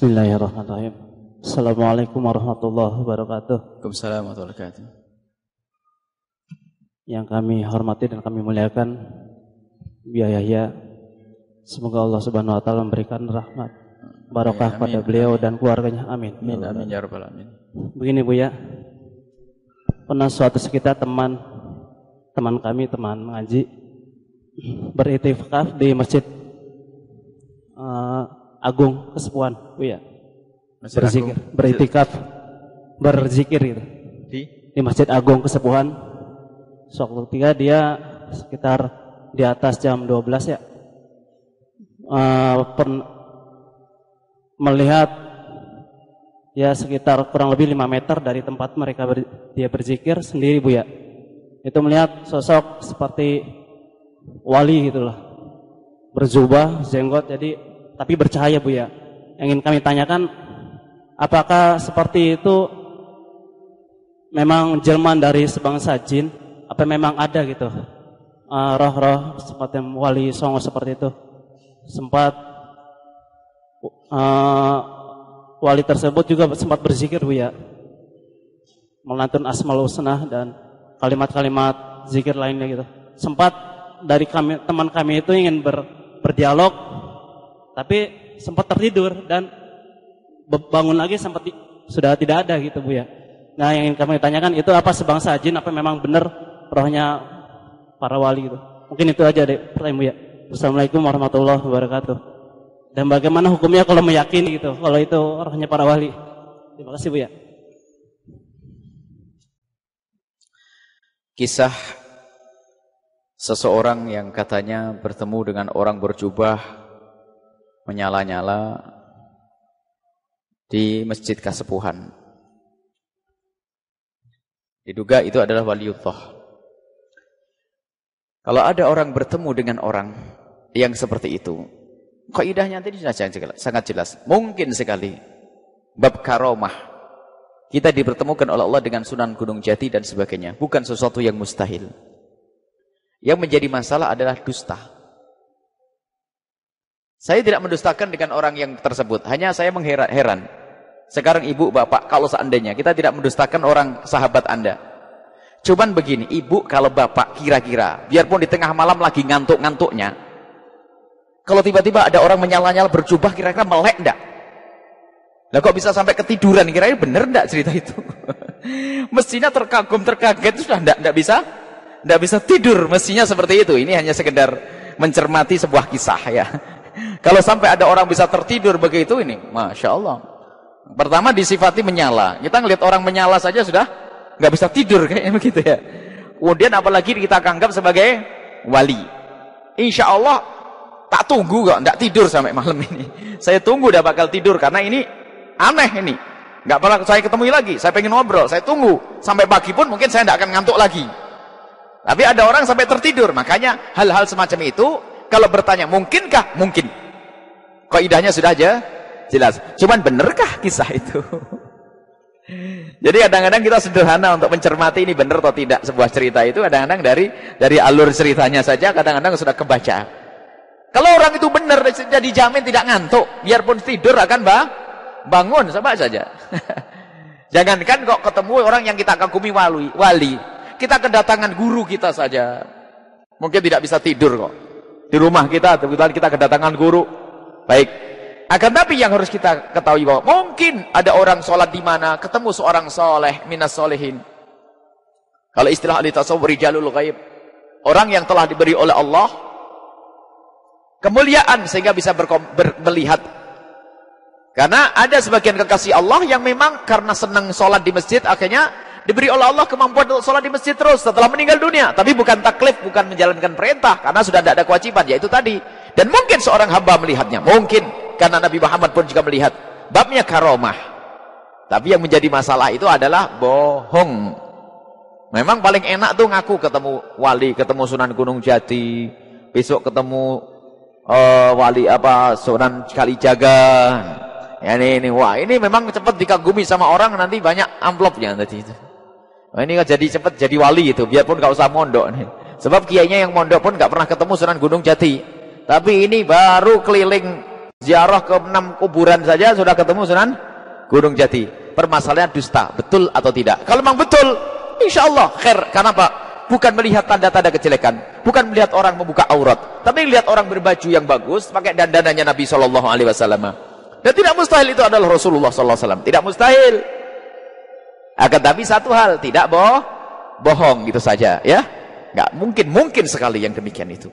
Bismillahirrahmanirrahim. Assalamualaikum warahmatullahi wabarakatuh. Waalaikumsalam warahmatullahi wabarakatuh. Yang kami hormati dan kami muliakan Biaya Yahya. Semoga Allah Subhanahu wa taala memberikan rahmat barokah Amin, pada amin, beliau dan keluarganya. Amin. Amin amin ya rabbal alamin. Begini Bu ya. Pernah suatu sekitar teman teman kami teman mengaji beritikaf di masjid eh, Agung Kesepuan, Bu ya. Masjid Berzikir, Agung. beritikaf, berzikir gitu. Di Di Masjid Agung Kesepuan. Suatu ketika dia sekitar di atas jam 12 ya. pen- melihat ya sekitar kurang lebih 5 meter dari tempat mereka ber- dia berzikir sendiri Bu ya. Itu melihat sosok seperti wali gitu loh. Berjubah, jenggot jadi tapi bercahaya Bu ya. Yang ingin kami tanyakan apakah seperti itu memang jelmaan dari sebangsa jin? Apa memang ada gitu? Eh, roh-roh seperti wali songo seperti itu sempat eh, wali tersebut juga sempat berzikir Bu ya. Melantun asmaul husna dan kalimat-kalimat zikir lainnya gitu. Sempat dari kami teman kami itu ingin ber, berdialog tapi sempat tertidur dan bangun lagi sempat sudah tidak ada gitu Bu ya. Nah yang ingin kami tanyakan itu apa sebangsa jin? Apa memang benar rohnya para wali gitu? Mungkin itu aja deh pertanyaan Bu ya. Assalamualaikum warahmatullahi wabarakatuh. Dan bagaimana hukumnya kalau meyakini gitu kalau itu rohnya para wali? Terima kasih Bu ya. Kisah seseorang yang katanya bertemu dengan orang berjubah menyala-nyala di Masjid Kasepuhan. Diduga itu adalah waliullah. Kalau ada orang bertemu dengan orang yang seperti itu, kaidahnya tadi sangat jelas. Mungkin sekali bab karomah kita dipertemukan oleh Allah dengan Sunan Gunung Jati dan sebagainya. Bukan sesuatu yang mustahil. Yang menjadi masalah adalah dusta. Saya tidak mendustakan dengan orang yang tersebut. Hanya saya mengheran. Sekarang ibu, bapak, kalau seandainya kita tidak mendustakan orang sahabat anda. Cuman begini, ibu kalau bapak kira-kira, biarpun di tengah malam lagi ngantuk-ngantuknya, kalau tiba-tiba ada orang menyala-nyala berjubah, kira-kira melek enggak? Lah kok bisa sampai ketiduran? Kira-kira bener enggak cerita itu? Mestinya terkagum, terkaget, sudah enggak, enggak bisa enggak bisa tidur. Mestinya seperti itu. Ini hanya sekedar mencermati sebuah kisah ya. Kalau sampai ada orang bisa tertidur begitu ini, Masya Allah. Pertama disifati menyala. Kita ngelihat orang menyala saja sudah nggak bisa tidur kayaknya begitu ya. Kemudian apalagi kita anggap sebagai wali. Insya Allah tak tunggu kok, nggak tidur sampai malam ini. Saya tunggu udah bakal tidur karena ini aneh ini. Nggak pernah saya ketemu lagi. Saya pengen ngobrol, saya tunggu sampai pagi pun mungkin saya nggak akan ngantuk lagi. Tapi ada orang sampai tertidur. Makanya hal-hal semacam itu kalau bertanya mungkinkah? Mungkin. Kaidahnya sudah aja jelas. Cuman benarkah kisah itu? Jadi kadang-kadang kita sederhana untuk mencermati ini benar atau tidak sebuah cerita itu kadang-kadang dari dari alur ceritanya saja kadang-kadang sudah kebaca. Kalau orang itu benar jadi jamin tidak ngantuk, biarpun tidur akan bah, bangun sama saja. Jangankan kok ketemu orang yang kita kagumi wali, wali. Kita kedatangan guru kita saja. Mungkin tidak bisa tidur kok. Di rumah kita, kebetulan kita kedatangan guru. Baik, akan tapi yang harus kita ketahui bahwa mungkin ada orang sholat di mana ketemu seorang soleh minas solehin. Kalau istilah ahli tasawuf ghaib, orang yang telah diberi oleh Allah kemuliaan sehingga bisa melihat. Karena ada sebagian kekasih Allah yang memang karena senang sholat di masjid akhirnya diberi oleh Allah kemampuan untuk sholat di masjid terus setelah meninggal dunia. Tapi bukan taklif, bukan menjalankan perintah karena sudah tidak ada kewajiban yaitu tadi. Dan mungkin seorang hamba melihatnya, mungkin. Karena Nabi Muhammad pun juga melihat. Babnya karomah. Tapi yang menjadi masalah itu adalah bohong. Memang paling enak tuh ngaku ketemu wali ketemu Sunan Gunung Jati. Besok ketemu uh, wali apa Sunan Kalijaga. Ya ini, ini. Wah ini memang cepat dikagumi sama orang nanti banyak amplopnya tadi itu. Wah, ini jadi cepat jadi wali itu. Biarpun gak usah mondok sebab kiainya yang mondok pun gak pernah ketemu Sunan Gunung Jati tapi ini baru keliling Ziarah ke enam kuburan saja sudah ketemu Sunan Gunung Jati. Permasalahan dusta, betul atau tidak? Kalau memang betul, insya Allah khair. Karena apa? Bukan melihat tanda-tanda kejelekan, bukan melihat orang membuka aurat, tapi melihat orang berbaju yang bagus, pakai dandanannya Nabi Shallallahu Alaihi Wasallam. Dan tidak mustahil itu adalah Rasulullah Sallallahu Alaihi Wasallam. Tidak mustahil. Akan tapi satu hal, tidak boh, bohong gitu saja, ya. Nggak mungkin, mungkin sekali yang demikian itu.